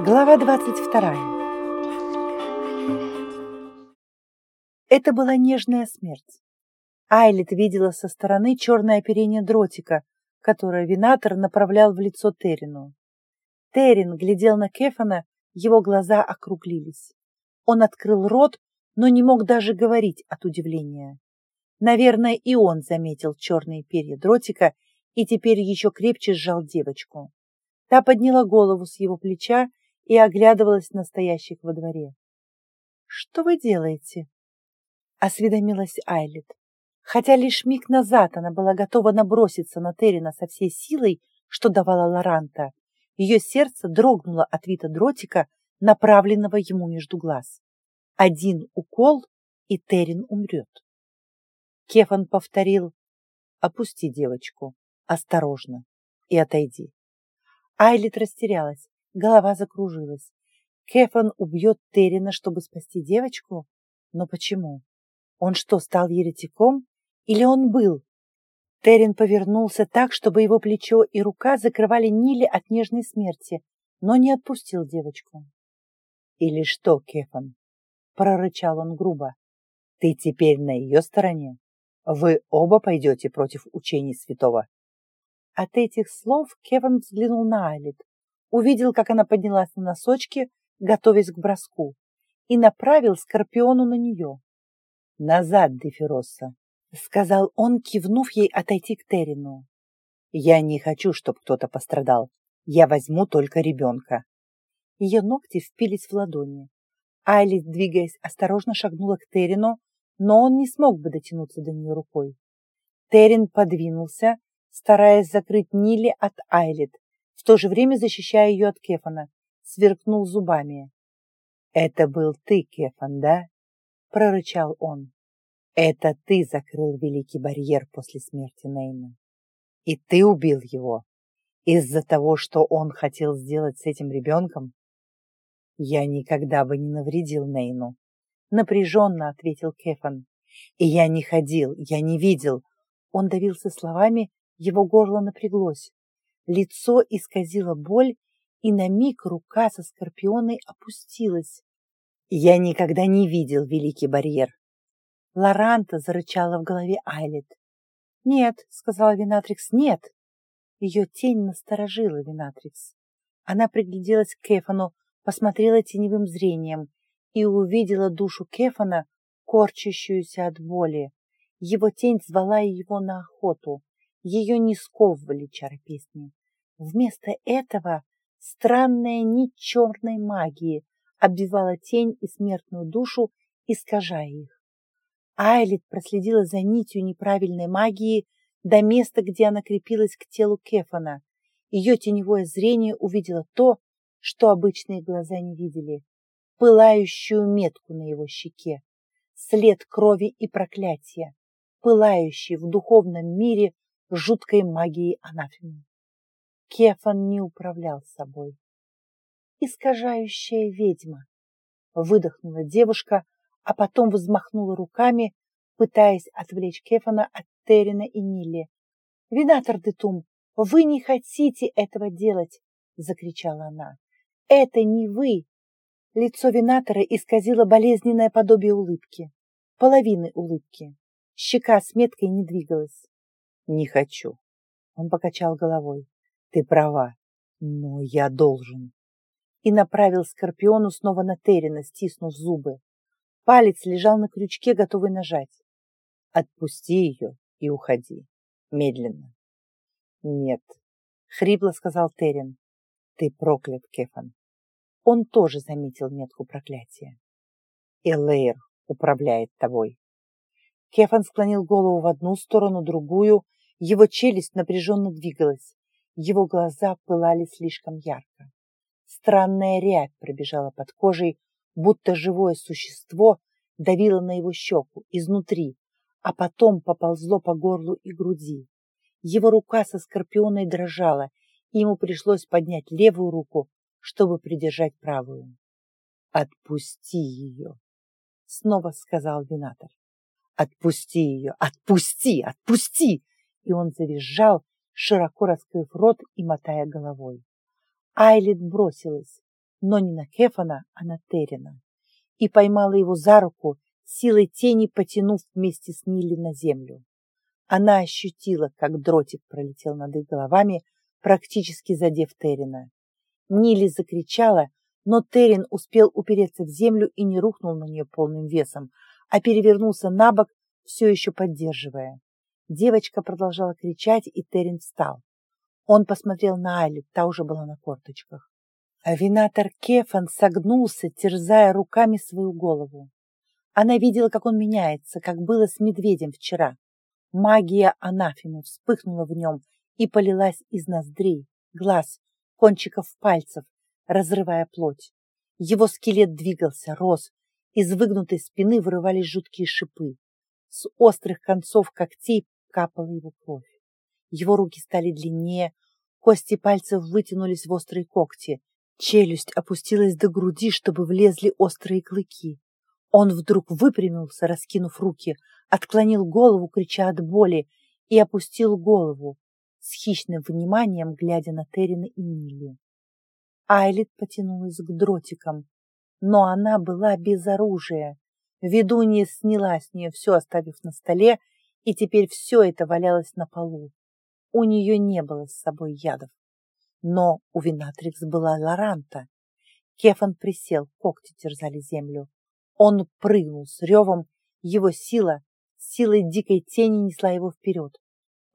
Глава 22. Это была нежная смерть. Айлет видела со стороны черное оперение дротика, которое Винатор направлял в лицо Терину. Терин глядел на Кефана, его глаза округлились. Он открыл рот, но не мог даже говорить от удивления. Наверное, и он заметил черные перья дротика и теперь еще крепче сжал девочку. Та подняла голову с его плеча и оглядывалась на стоящих во дворе. «Что вы делаете?» — осведомилась Айлет. Хотя лишь миг назад она была готова наброситься на Террина со всей силой, что давала Лоранта, ее сердце дрогнуло от вида дротика, направленного ему между глаз. Один укол, и Террин умрет. Кефан повторил «Опусти девочку, осторожно, и отойди». Айлет растерялась. Голова закружилась. Кефан убьет Террина, чтобы спасти девочку? Но почему? Он что, стал еретиком? Или он был? Террин повернулся так, чтобы его плечо и рука закрывали Нили от нежной смерти, но не отпустил девочку. «Или что, Кефан?» — прорычал он грубо. «Ты теперь на ее стороне? Вы оба пойдете против учений святого?» От этих слов Кеван взглянул на Айлит увидел, как она поднялась на носочки, готовясь к броску, и направил Скорпиону на нее. «Назад, Дефиросса!» — сказал он, кивнув ей отойти к Терину. «Я не хочу, чтобы кто-то пострадал. Я возьму только ребенка». Ее ногти впились в ладони. Айлис, двигаясь, осторожно шагнула к Терину, но он не смог бы дотянуться до нее рукой. Терин подвинулся, стараясь закрыть Нили от Айлит, в то же время защищая ее от Кефана, сверкнул зубами. «Это был ты, Кефан, да?» — прорычал он. «Это ты закрыл великий барьер после смерти Нейна. И ты убил его из-за того, что он хотел сделать с этим ребенком?» «Я никогда бы не навредил Нейну», — напряженно ответил Кефан. «И я не ходил, я не видел». Он давился словами, его горло напряглось. Лицо исказило боль, и на миг рука со скорпионой опустилась. Я никогда не видел Великий барьер. Лоранта зарычала в голове Айлет. «Нет», — сказала Винатрикс, — «нет». Ее тень насторожила Винатрикс. Она пригляделась к Кефану, посмотрела теневым зрением и увидела душу Кефана, корчащуюся от боли. Его тень звала его на охоту. Ее не сковывали чары песни. Вместо этого странная нить черной магии обвивала тень и смертную душу, искажая их. Айлит проследила за нитью неправильной магии до места, где она крепилась к телу Кефана. Ее теневое зрение увидело то, что обычные глаза не видели. Пылающую метку на его щеке, след крови и проклятия, пылающий в духовном мире жуткой магией анафемы. Кефан не управлял собой. «Искажающая ведьма!» — выдохнула девушка, а потом взмахнула руками, пытаясь отвлечь Кефана от Террина и Нилли. «Винатор Детум, вы не хотите этого делать!» — закричала она. «Это не вы!» Лицо Винатора исказило болезненное подобие улыбки. Половины улыбки. Щека с меткой не двигалась. «Не хочу!» Он покачал головой. Ты права, но я должен. И направил Скорпиону снова на Террина, стиснув зубы. Палец лежал на крючке, готовый нажать. Отпусти ее и уходи. Медленно. Нет, хрипло сказал Террин. Ты проклят, Кефан. Он тоже заметил метку проклятия. Элэйр управляет тобой. Кефан склонил голову в одну сторону, другую. Его челюсть напряженно двигалась. Его глаза пылали слишком ярко. Странная рябь пробежала под кожей, будто живое существо давило на его щеку изнутри, а потом поползло по горлу и груди. Его рука со скорпионой дрожала, и ему пришлось поднять левую руку, чтобы придержать правую. «Отпусти ее!» — снова сказал Винатор. «Отпусти ее! Отпусти! Отпусти!» И он завизжал, широко раскрыв рот и мотая головой. Айлит бросилась. но не на Кефана, а на Террина, и поймала его за руку, силой тени потянув вместе с Нили на землю. Она ощутила, как дротик пролетел над их головами, практически задев Террина. Нили закричала, но Террин успел упереться в землю и не рухнул на нее полным весом, а перевернулся на бок, все еще поддерживая. Девочка продолжала кричать, и Террин встал. Он посмотрел на Али, та уже была на корточках. Винатор Кефан согнулся, терзая руками свою голову. Она видела, как он меняется, как было с медведем вчера. Магия анафемы вспыхнула в нем и полилась из ноздрей, глаз, кончиков пальцев, разрывая плоть. Его скелет двигался, рос, из выгнутой спины вырывались жуткие шипы. С острых концов когтей капала его кровь. Его руки стали длиннее, кости пальцев вытянулись в острые когти, челюсть опустилась до груди, чтобы влезли острые клыки. Он вдруг выпрямился, раскинув руки, отклонил голову, крича от боли, и опустил голову, с хищным вниманием глядя на Террина и Милли. Айлит потянулась к дротикам, но она была без оружия. Ведунья сняла с нее все, оставив на столе, и теперь все это валялось на полу. У нее не было с собой ядов. Но у Винатрикс была Лоранта. Кефан присел, когти терзали землю. Он прыгнул с ревом, его сила, силой дикой тени несла его вперед.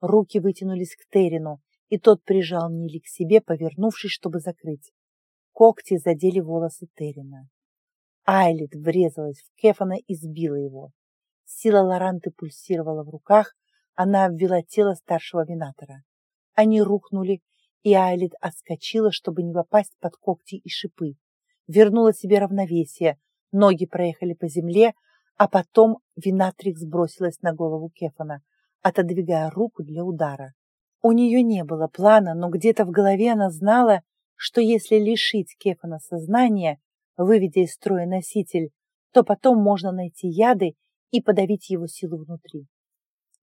Руки вытянулись к Терину, и тот прижал Нили к себе, повернувшись, чтобы закрыть. Когти задели волосы Терина. Айлит врезалась в Кефана и сбила его. Сила Лоранты пульсировала в руках, она обвела тело старшего винатора. Они рухнули, и Айлит отскочила, чтобы не попасть под когти и шипы. Вернула себе равновесие, ноги проехали по земле, а потом Винатрикс бросилась на голову Кефана, отодвигая руку для удара. У нее не было плана, но где-то в голове она знала, что если лишить Кефана сознания, выведя из строя носитель, то потом можно найти яды и подавить его силу внутри.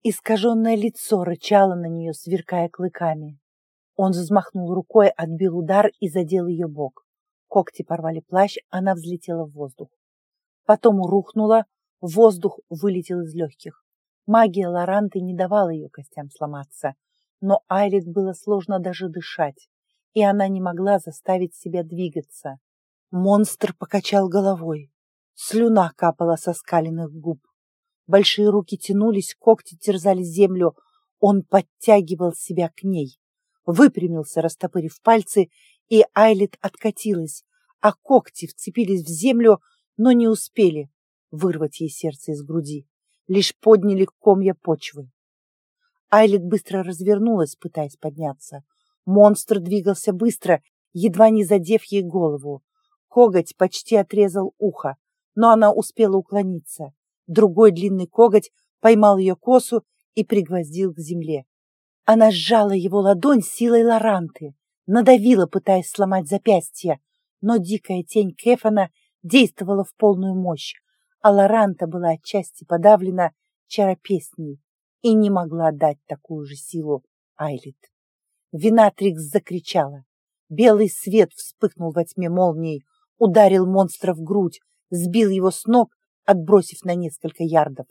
Искаженное лицо рычало на нее, сверкая клыками. Он взмахнул рукой, отбил удар и задел ее бок. Когти порвали плащ, она взлетела в воздух. Потом рухнула, воздух вылетел из легких. Магия Лоранты не давала ее костям сломаться, но Айлит было сложно даже дышать, и она не могла заставить себя двигаться. Монстр покачал головой. Слюна капала со скаленных губ. Большие руки тянулись, когти терзали землю. Он подтягивал себя к ней. Выпрямился, растопырив пальцы, и Айлит откатилась, а когти вцепились в землю, но не успели вырвать ей сердце из груди. Лишь подняли комья почвы. Айлит быстро развернулась, пытаясь подняться. Монстр двигался быстро, едва не задев ей голову. Коготь почти отрезал ухо, но она успела уклониться. Другой длинный коготь поймал ее косу и пригвоздил к земле. Она сжала его ладонь силой Лоранты, надавила, пытаясь сломать запястье, но дикая тень Кефана действовала в полную мощь, а Лоранта была отчасти подавлена чаропесней и не могла дать такую же силу Айлит. Винатрикс закричала. Белый свет вспыхнул во тьме молнией, ударил монстра в грудь, сбил его с ног, отбросив на несколько ярдов.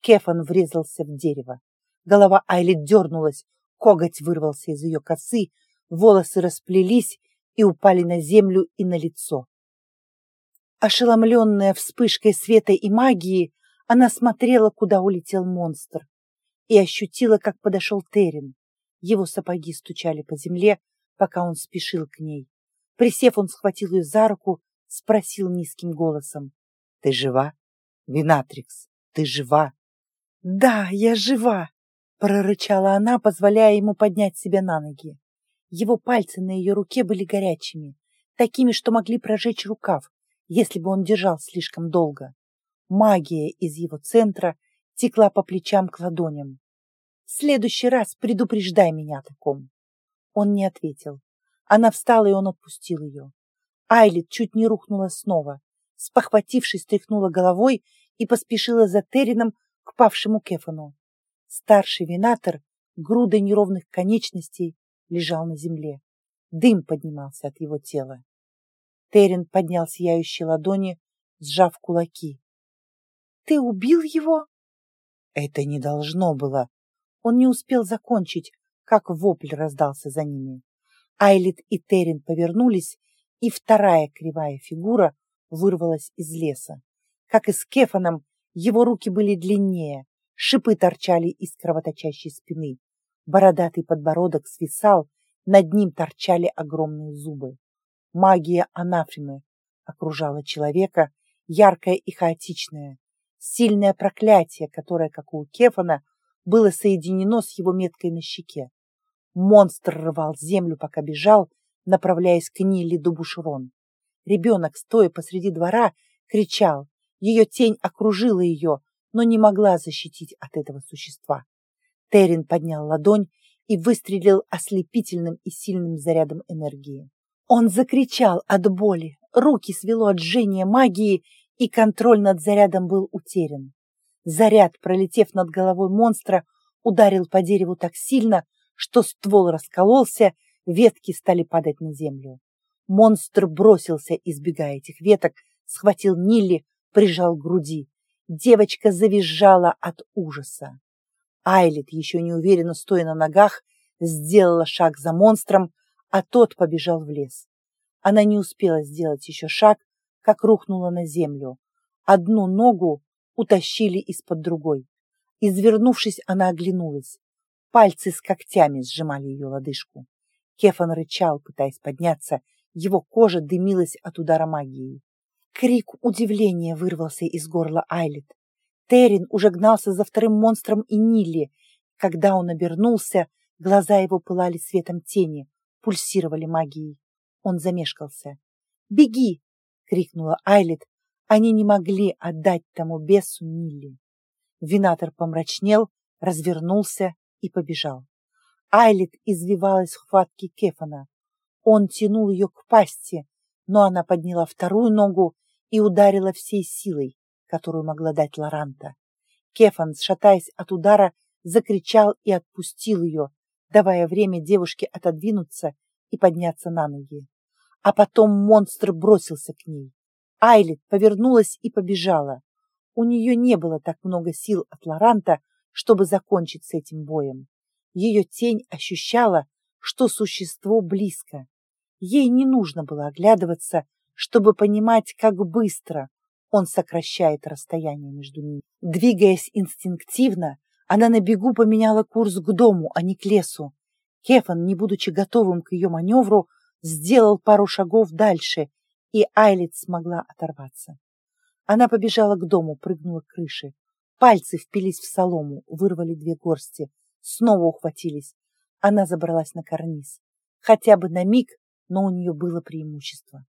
Кефан врезался в дерево. Голова Айли дернулась, коготь вырвался из ее косы, волосы расплелись и упали на землю и на лицо. Ошеломленная вспышкой света и магии, она смотрела, куда улетел монстр, и ощутила, как подошел Терен. Его сапоги стучали по земле, пока он спешил к ней. Присев, он схватил ее за руку, спросил низким голосом. — Ты жива? Винатрикс, ты жива? — Да, я жива! — прорычала она, позволяя ему поднять себя на ноги. Его пальцы на ее руке были горячими, такими, что могли прожечь рукав, если бы он держал слишком долго. Магия из его центра текла по плечам к ладоням. «В следующий раз предупреждай меня о таком». Он не ответил. Она встала, и он отпустил ее. Айлит чуть не рухнула снова. Спохватившись, тряхнула головой и поспешила за Терином к павшему Кефану. Старший винатор, грудой неровных конечностей, лежал на земле. Дым поднимался от его тела. Терен поднял сияющие ладони, сжав кулаки. «Ты убил его?» Это не должно было. Он не успел закончить, как вопль раздался за ними. Айлит и Терен повернулись, и вторая кривая фигура вырвалась из леса. Как и с Кефаном, его руки были длиннее, шипы торчали из кровоточащей спины. Бородатый подбородок свисал, над ним торчали огромные зубы. Магия анафримы окружала человека, яркая и хаотичная. Сильное проклятие, которое, как у Кефана, было соединено с его меткой на щеке. Монстр рвал землю, пока бежал, направляясь к Нилли Дубушрон. Ребенок, стоя посреди двора, кричал. Ее тень окружила ее, но не могла защитить от этого существа. Терин поднял ладонь и выстрелил ослепительным и сильным зарядом энергии. Он закричал от боли, руки свело от жжения магии, и контроль над зарядом был утерян. Заряд, пролетев над головой монстра, ударил по дереву так сильно, что ствол раскололся, ветки стали падать на землю. Монстр бросился, избегая этих веток, схватил Нилли, прижал к груди. Девочка завизжала от ужаса. Айлит, еще не уверенно стоя на ногах, сделала шаг за монстром, а тот побежал в лес. Она не успела сделать еще шаг, как рухнула на землю. Одну ногу утащили из-под другой. Извернувшись, она оглянулась. Пальцы с когтями сжимали ее лодыжку. Кефан рычал, пытаясь подняться. Его кожа дымилась от удара магии. Крик удивления вырвался из горла Айлет. Терин уже гнался за вторым монстром и Нилли. Когда он обернулся, глаза его пылали светом тени пульсировали магией. Он замешкался. «Беги!» — крикнула Айлет. Они не могли отдать тому бесу Нилли. Винатор помрачнел, развернулся и побежал. Айлет извивалась в хватке Кефана. Он тянул ее к пасти, но она подняла вторую ногу и ударила всей силой, которую могла дать Лоранта. Кефан, шатаясь от удара, закричал и отпустил ее, давая время девушке отодвинуться и подняться на ноги. А потом монстр бросился к ней. Айлет повернулась и побежала. У нее не было так много сил от Лоранта, чтобы закончить с этим боем. Ее тень ощущала, что существо близко. Ей не нужно было оглядываться, чтобы понимать, как быстро он сокращает расстояние между ними. Двигаясь инстинктивно, она на бегу поменяла курс к дому, а не к лесу. Кефан, не будучи готовым к ее маневру, сделал пару шагов дальше, и Айлит смогла оторваться. Она побежала к дому, прыгнула к крыше. Пальцы впились в солому, вырвали две горсти, снова ухватились. Она забралась на карниз. Хотя бы на миг, но у нее было преимущество.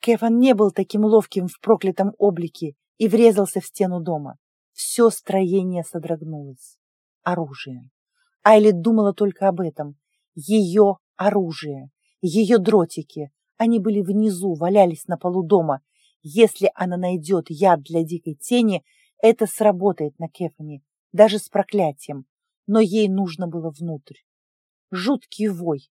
Кефан не был таким ловким в проклятом облике и врезался в стену дома. Все строение содрогнулось. Оружие. Айли думала только об этом. Ее оружие, ее дротики. Они были внизу, валялись на полу дома. Если она найдет яд для дикой тени, это сработает на Кефани, даже с проклятием. Но ей нужно было внутрь. Жуткий вой,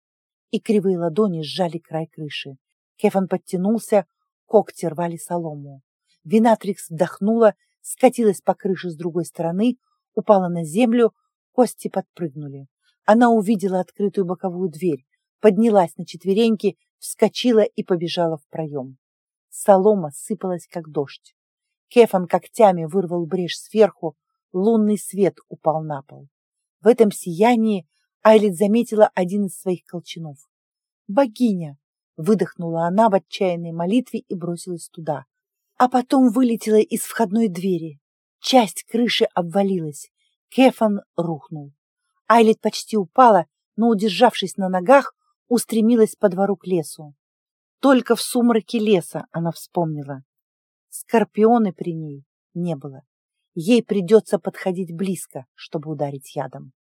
и кривые ладони сжали край крыши. Кефан подтянулся, когти рвали солому. Винатрикс вдохнула скатилась по крыше с другой стороны, упала на землю, кости подпрыгнули. Она увидела открытую боковую дверь, поднялась на четвереньки, вскочила и побежала в проем. Солома сыпалась, как дождь. Кефан когтями вырвал брешь сверху, лунный свет упал на пол. В этом сиянии Айлит заметила один из своих колчанов. «Богиня!» — выдохнула она в отчаянной молитве и бросилась туда а потом вылетела из входной двери. Часть крыши обвалилась. Кефан рухнул. Айлит почти упала, но, удержавшись на ногах, устремилась по двору к лесу. Только в сумраке леса она вспомнила. Скорпионы при ней не было. Ей придется подходить близко, чтобы ударить ядом.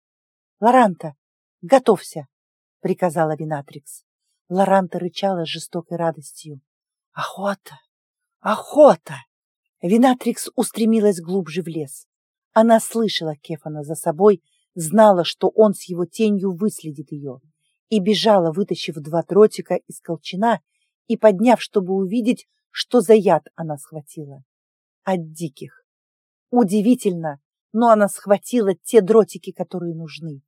«Лоранта, готовься!» — приказала Винатрикс. Лоранта рычала с жестокой радостью. «Охота! Охота! Винатрикс устремилась глубже в лес. Она слышала Кефана за собой, знала, что он с его тенью выследит ее, и бежала, вытащив два дротика из колчана и подняв, чтобы увидеть, что за яд она схватила. От диких. Удивительно, но она схватила те дротики, которые нужны.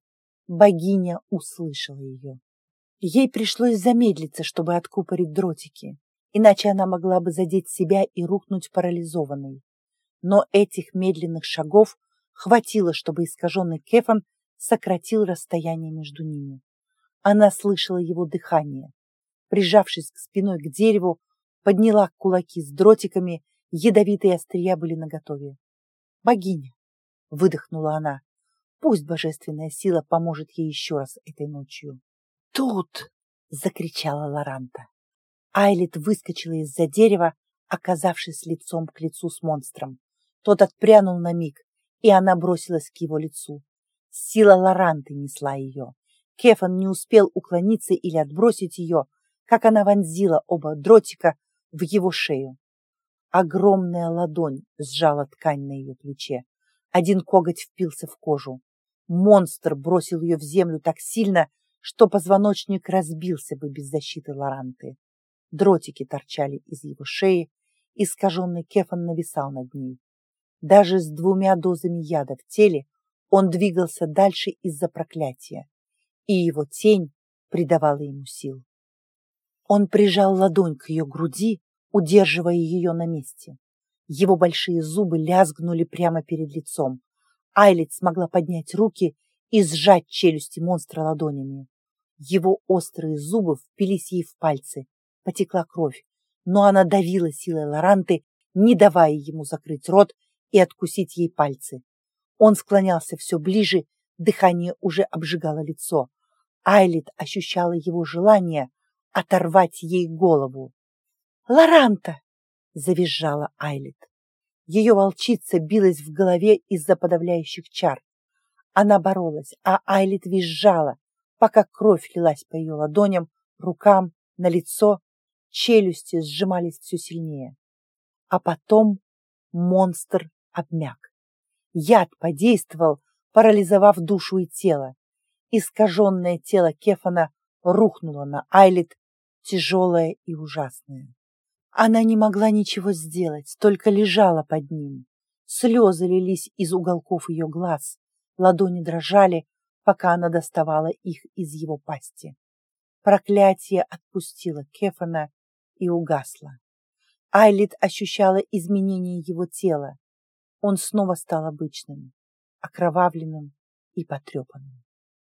Богиня услышала ее. Ей пришлось замедлиться, чтобы откупорить дротики, иначе она могла бы задеть себя и рухнуть парализованной. Но этих медленных шагов хватило, чтобы искаженный Кефан сократил расстояние между ними. Она слышала его дыхание. Прижавшись к спиной к дереву, подняла кулаки с дротиками, ядовитые острия были наготове. «Богиня!» — выдохнула она. «Пусть божественная сила поможет ей еще раз этой ночью». «Тут!» — закричала Лоранта. Айлит выскочила из-за дерева, оказавшись лицом к лицу с монстром. Тот отпрянул на миг, и она бросилась к его лицу. Сила Лоранты несла ее. Кефан не успел уклониться или отбросить ее, как она вонзила оба дротика в его шею. Огромная ладонь сжала ткань на ее плече. Один коготь впился в кожу. Монстр бросил ее в землю так сильно, что позвоночник разбился бы без защиты Лоранты. Дротики торчали из его шеи, искаженный Кефан нависал над ней. Даже с двумя дозами яда в теле он двигался дальше из-за проклятия, и его тень придавала ему сил. Он прижал ладонь к ее груди, удерживая ее на месте. Его большие зубы лязгнули прямо перед лицом. Айлит смогла поднять руки и сжать челюсти монстра ладонями. Его острые зубы впились ей в пальцы, потекла кровь, но она давила силой Лоранты, не давая ему закрыть рот и откусить ей пальцы. Он склонялся все ближе, дыхание уже обжигало лицо. Айлит ощущала его желание оторвать ей голову. «Лоранта!» — завизжала Айлит. Ее волчица билась в голове из-за подавляющих чар. Она боролась, а Айлит визжала, пока кровь лилась по ее ладоням, рукам, на лицо, челюсти сжимались все сильнее. А потом монстр обмяк. Яд подействовал, парализовав душу и тело. Искаженное тело Кефана рухнуло на Айлит, тяжелое и ужасное. Она не могла ничего сделать, только лежала под ним. Слезы лились из уголков ее глаз, ладони дрожали, пока она доставала их из его пасти. Проклятие отпустило Кефана и угасло. Айлит ощущала изменение его тела. Он снова стал обычным, окровавленным и потрепанным.